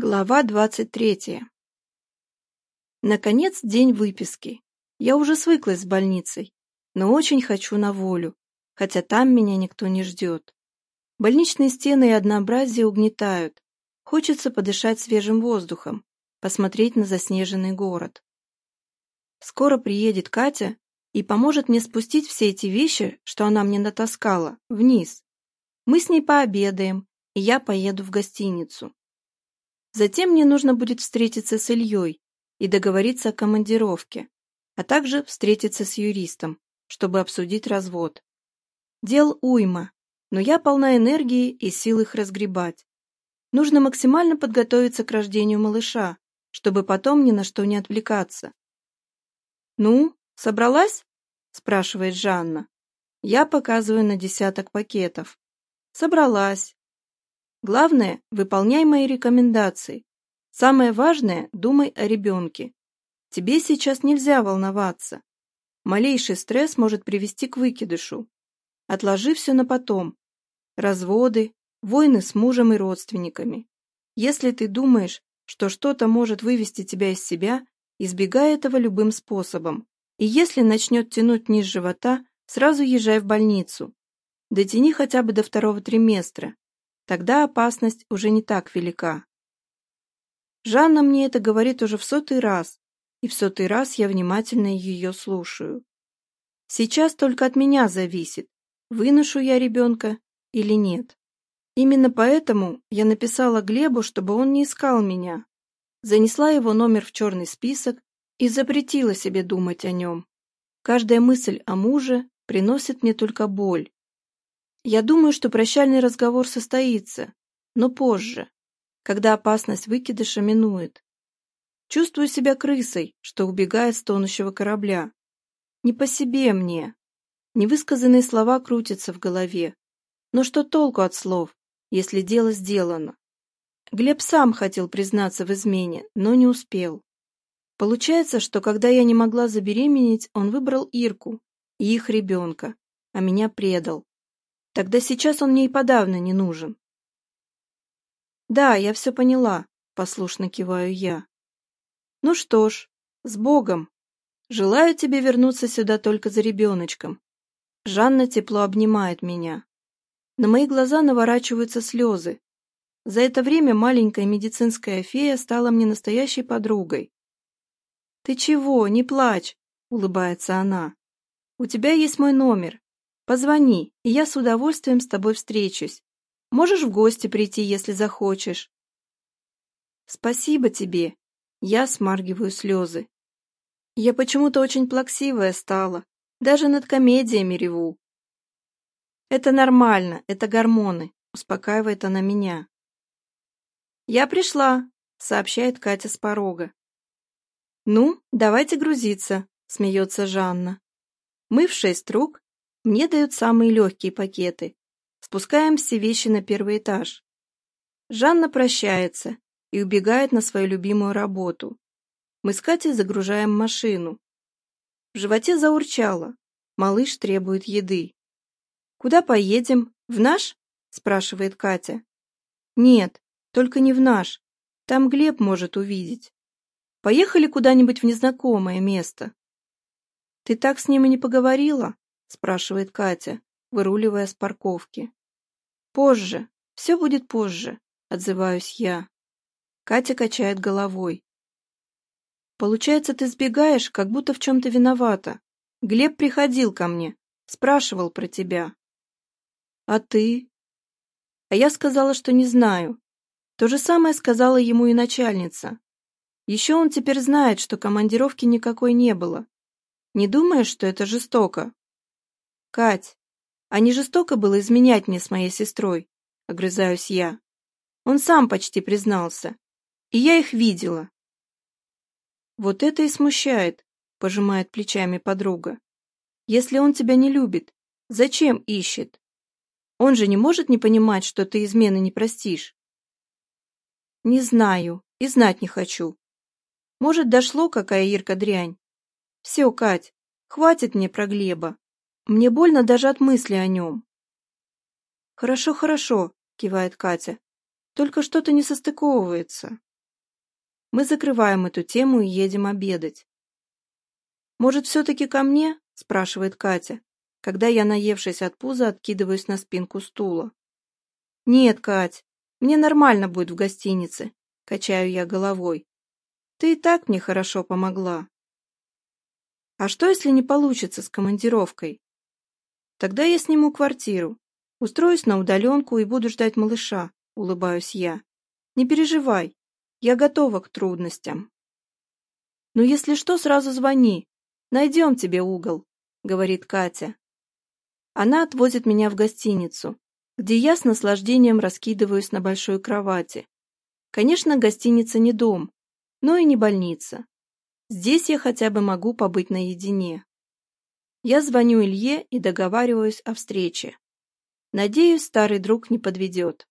Глава 23. Наконец, день выписки. Я уже свыклась с больницей, но очень хочу на волю, хотя там меня никто не ждет. Больничные стены и однообразие угнетают. Хочется подышать свежим воздухом, посмотреть на заснеженный город. Скоро приедет Катя и поможет мне спустить все эти вещи, что она мне натаскала, вниз. Мы с ней пообедаем, и я поеду в гостиницу. Затем мне нужно будет встретиться с Ильей и договориться о командировке, а также встретиться с юристом, чтобы обсудить развод. Дел уйма, но я полна энергии и сил их разгребать. Нужно максимально подготовиться к рождению малыша, чтобы потом ни на что не отвлекаться. «Ну, собралась?» – спрашивает Жанна. Я показываю на десяток пакетов. «Собралась», Главное, выполняй мои рекомендации. Самое важное, думай о ребенке. Тебе сейчас нельзя волноваться. Малейший стресс может привести к выкидышу. Отложи все на потом. Разводы, войны с мужем и родственниками. Если ты думаешь, что что-то может вывести тебя из себя, избегай этого любым способом. И если начнет тянуть низ живота, сразу езжай в больницу. Дотяни хотя бы до второго триместра, Тогда опасность уже не так велика. Жанна мне это говорит уже в сотый раз, и в сотый раз я внимательно ее слушаю. Сейчас только от меня зависит, выношу я ребенка или нет. Именно поэтому я написала Глебу, чтобы он не искал меня. Занесла его номер в черный список и запретила себе думать о нем. Каждая мысль о муже приносит мне только боль, я думаю, что прощальный разговор состоится, но позже, когда опасность выкидыша минует. Чувствую себя крысой, что убегает с тонущего корабля. Не по себе мне. Невысказанные слова крутятся в голове. Но что толку от слов, если дело сделано? Глеб сам хотел признаться в измене, но не успел. Получается, что когда я не могла забеременеть, он выбрал Ирку и их ребенка, а меня предал. Тогда сейчас он мне и подавно не нужен. Да, я все поняла, послушно киваю я. Ну что ж, с Богом. Желаю тебе вернуться сюда только за ребеночком. Жанна тепло обнимает меня. На мои глаза наворачиваются слезы. За это время маленькая медицинская фея стала мне настоящей подругой. «Ты чего? Не плачь!» — улыбается она. «У тебя есть мой номер. Позвони, и я с удовольствием с тобой встречусь. Можешь в гости прийти, если захочешь. Спасибо тебе. Я смаргиваю слезы. Я почему-то очень плаксивая стала. Даже над комедиями реву. Это нормально, это гормоны. Успокаивает она меня. Я пришла, сообщает Катя с порога. Ну, давайте грузиться, смеется Жанна. Мы в шесть рук мне дают самые легкие пакеты. Спускаем все вещи на первый этаж. Жанна прощается и убегает на свою любимую работу. Мы с Катей загружаем машину. В животе заурчало. Малыш требует еды. «Куда поедем? В наш?» – спрашивает Катя. «Нет, только не в наш. Там Глеб может увидеть. Поехали куда-нибудь в незнакомое место». «Ты так с ним и не поговорила?» — спрашивает Катя, выруливая с парковки. «Позже, все будет позже», — отзываюсь я. Катя качает головой. «Получается, ты сбегаешь, как будто в чем-то виновата. Глеб приходил ко мне, спрашивал про тебя». «А ты?» «А я сказала, что не знаю. То же самое сказала ему и начальница. Еще он теперь знает, что командировки никакой не было. Не думаешь, что это жестоко?» «Кать, а не жестоко было изменять мне с моей сестрой?» — огрызаюсь я. Он сам почти признался. И я их видела. «Вот это и смущает», — пожимает плечами подруга. «Если он тебя не любит, зачем ищет? Он же не может не понимать, что ты измены не простишь». «Не знаю и знать не хочу. Может, дошло, какая Ирка дрянь. Все, Кать, хватит мне про Глеба. Мне больно даже от мысли о нем. «Хорошо, хорошо», — кивает Катя. «Только что-то не состыковывается». Мы закрываем эту тему и едем обедать. «Может, все-таки ко мне?» — спрашивает Катя, когда я, наевшись от пуза, откидываюсь на спинку стула. «Нет, Кать, мне нормально будет в гостинице», — качаю я головой. «Ты и так мне хорошо помогла». «А что, если не получится с командировкой?» Тогда я сниму квартиру. Устроюсь на удаленку и буду ждать малыша, улыбаюсь я. Не переживай, я готова к трудностям. Ну, если что, сразу звони. Найдем тебе угол, говорит Катя. Она отвозит меня в гостиницу, где я с наслаждением раскидываюсь на большой кровати. Конечно, гостиница не дом, но и не больница. Здесь я хотя бы могу побыть наедине. Я звоню Илье и договариваюсь о встрече. Надеюсь, старый друг не подведет.